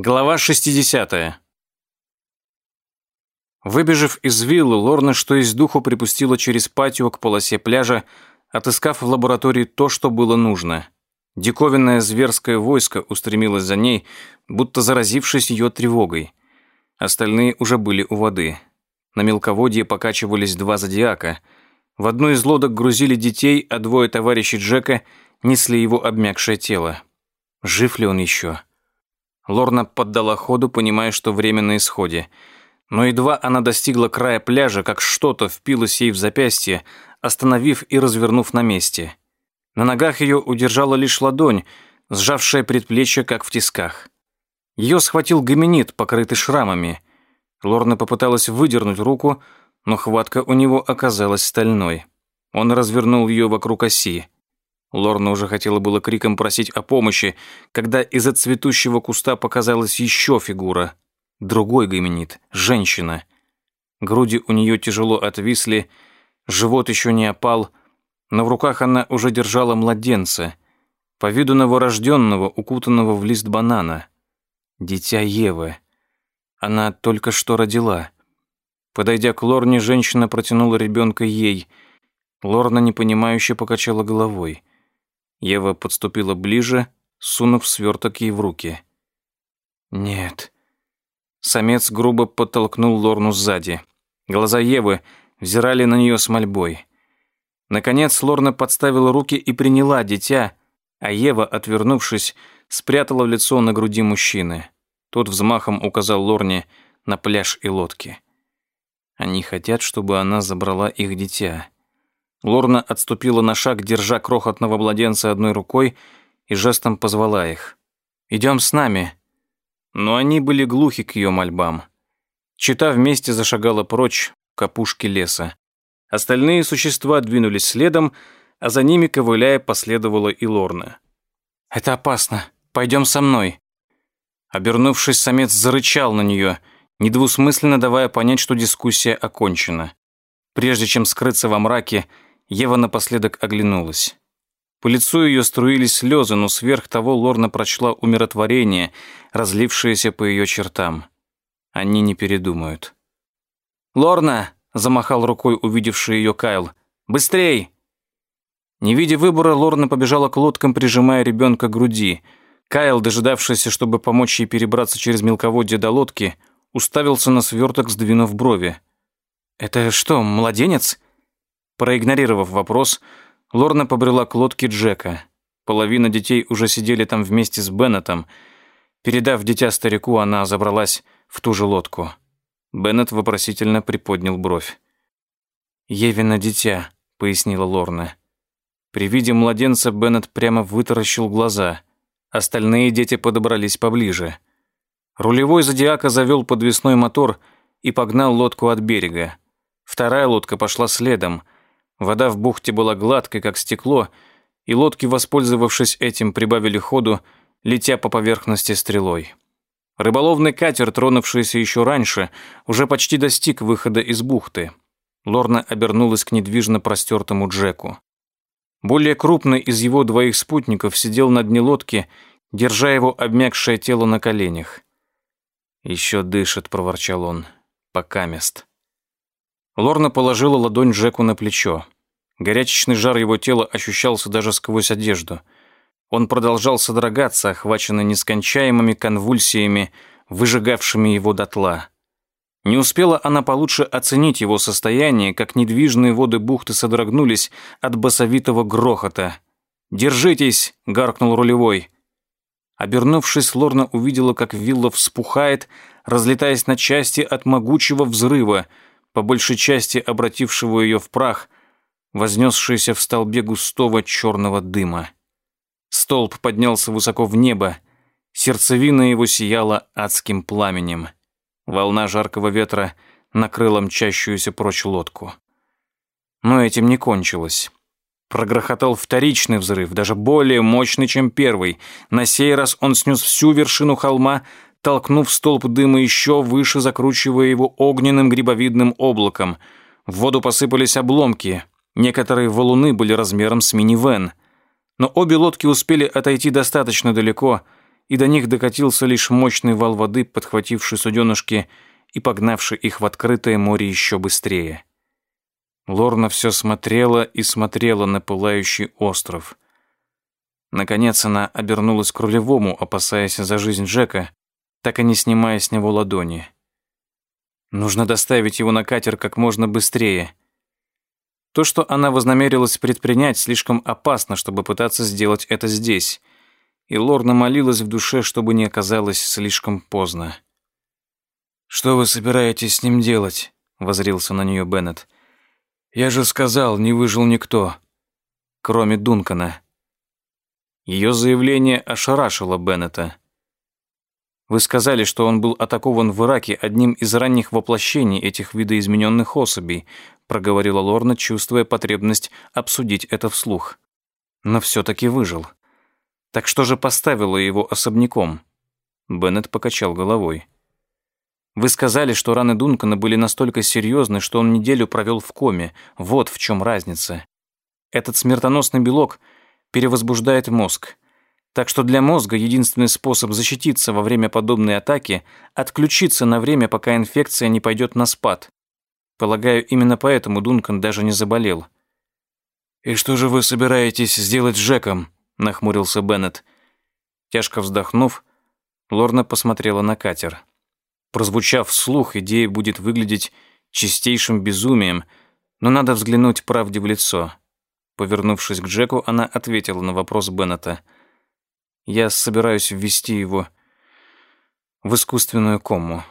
Глава 60. Выбежав из виллы, Лорна что из духу припустила через патио к полосе пляжа, отыскав в лаборатории то, что было нужно. Диковинное зверское войско устремилось за ней, будто заразившись ее тревогой. Остальные уже были у воды. На мелководье покачивались два зодиака. В одну из лодок грузили детей, а двое товарищей Джека несли его обмякшее тело. Жив ли он еще? Лорна поддала ходу, понимая, что время на исходе. Но едва она достигла края пляжа, как что-то впилось ей в запястье, остановив и развернув на месте. На ногах ее удержала лишь ладонь, сжавшая предплечье, как в тисках. Ее схватил гоминид, покрытый шрамами. Лорна попыталась выдернуть руку, но хватка у него оказалась стальной. Он развернул ее вокруг оси. Лорна уже хотела было криком просить о помощи, когда из-за цветущего куста показалась еще фигура. Другой гоминид, женщина. Груди у нее тяжело отвисли, живот еще не опал, но в руках она уже держала младенца, по виду новорожденного, укутанного в лист банана. Дитя Евы. Она только что родила. Подойдя к Лорне, женщина протянула ребенка ей. Лорна непонимающе покачала головой. Ева подступила ближе, сунув сверток ей в руки. «Нет». Самец грубо подтолкнул Лорну сзади. Глаза Евы взирали на нее с мольбой. Наконец Лорна подставила руки и приняла дитя, а Ева, отвернувшись, спрятала лицо на груди мужчины. Тот взмахом указал Лорне на пляж и лодки. Они хотят, чтобы она забрала их дитя. Лорна отступила на шаг, держа крохотного младенца одной рукой и жестом позвала их. «Идем с нами». Но они были глухи к ее мольбам. Чита вместе зашагала прочь к опушке леса. Остальные существа двинулись следом, а за ними, ковыляя, последовала и Лорна. «Это опасно. Пойдем со мной». Обернувшись, самец зарычал на нее, недвусмысленно давая понять, что дискуссия окончена. Прежде чем скрыться во мраке, Ева напоследок оглянулась. По лицу ее струились слезы, но сверх того Лорна прочла умиротворение, разлившееся по ее чертам. Они не передумают. «Лорна!» — замахал рукой увидевший ее Кайл. «Быстрей!» Не видя выбора, Лорна побежала к лодкам, прижимая ребенка к груди. Кайл, дожидавшийся, чтобы помочь ей перебраться через мелководье до лодки, уставился на сверток, сдвинув брови. «Это что, младенец?» Проигнорировав вопрос, Лорна побрела к лодке Джека. Половина детей уже сидели там вместе с Беннетом. Передав дитя старику, она забралась в ту же лодку. Беннет вопросительно приподнял бровь. «Евина дитя», — пояснила Лорна. При виде младенца Беннет прямо вытаращил глаза. Остальные дети подобрались поближе. Рулевой зодиака завел подвесной мотор и погнал лодку от берега. Вторая лодка пошла следом — Вода в бухте была гладкой, как стекло, и лодки, воспользовавшись этим, прибавили ходу, летя по поверхности стрелой. Рыболовный катер, тронувшийся еще раньше, уже почти достиг выхода из бухты. Лорна обернулась к недвижно простертому Джеку. Более крупный из его двоих спутников сидел на дне лодки, держа его обмякшее тело на коленях. «Еще дышит», — проворчал он, — «пока мест». Лорна положила ладонь Джеку на плечо. Горячечный жар его тела ощущался даже сквозь одежду. Он продолжал содрогаться, охваченный нескончаемыми конвульсиями, выжигавшими его дотла. Не успела она получше оценить его состояние, как недвижные воды бухты содрогнулись от басовитого грохота. «Держитесь!» — гаркнул рулевой. Обернувшись, Лорна увидела, как вилла вспухает, разлетаясь на части от могучего взрыва — по большей части обратившего ее в прах, вознесшийся в столбе густого черного дыма. Столб поднялся высоко в небо, сердцевина его сияла адским пламенем. Волна жаркого ветра накрыла мчащуюся прочь лодку. Но этим не кончилось. Прогрохотал вторичный взрыв, даже более мощный, чем первый. На сей раз он снес всю вершину холма, толкнув столб дыма еще выше, закручивая его огненным грибовидным облаком. В воду посыпались обломки. Некоторые валуны были размером с минивэн. Но обе лодки успели отойти достаточно далеко, и до них докатился лишь мощный вал воды, подхвативший суденышки и погнавший их в открытое море еще быстрее. Лорна все смотрела и смотрела на пылающий остров. Наконец она обернулась к рулевому, опасаясь за жизнь Джека, так и не снимая с него ладони. Нужно доставить его на катер как можно быстрее. То, что она вознамерилась предпринять, слишком опасно, чтобы пытаться сделать это здесь. И Лорна молилась в душе, чтобы не оказалось слишком поздно. «Что вы собираетесь с ним делать?» — возрился на нее Беннет. «Я же сказал, не выжил никто, кроме Дункана». Ее заявление ошарашило Беннета. Вы сказали, что он был атакован в Ираке одним из ранних воплощений этих видоизмененных особей, проговорила Лорна, чувствуя потребность обсудить это вслух. Но все-таки выжил. Так что же поставило его особняком? Беннет покачал головой. Вы сказали, что раны Дункана были настолько серьезны, что он неделю провел в коме. Вот в чем разница. Этот смертоносный белок перевозбуждает мозг. Так что для мозга единственный способ защититься во время подобной атаки – отключиться на время, пока инфекция не пойдет на спад. Полагаю, именно поэтому Дункан даже не заболел. «И что же вы собираетесь сделать с Джеком?» – нахмурился Беннет. Тяжко вздохнув, Лорна посмотрела на катер. Прозвучав вслух, идея будет выглядеть чистейшим безумием, но надо взглянуть правде в лицо. Повернувшись к Джеку, она ответила на вопрос Беннета – я собираюсь ввести его в искусственную кому.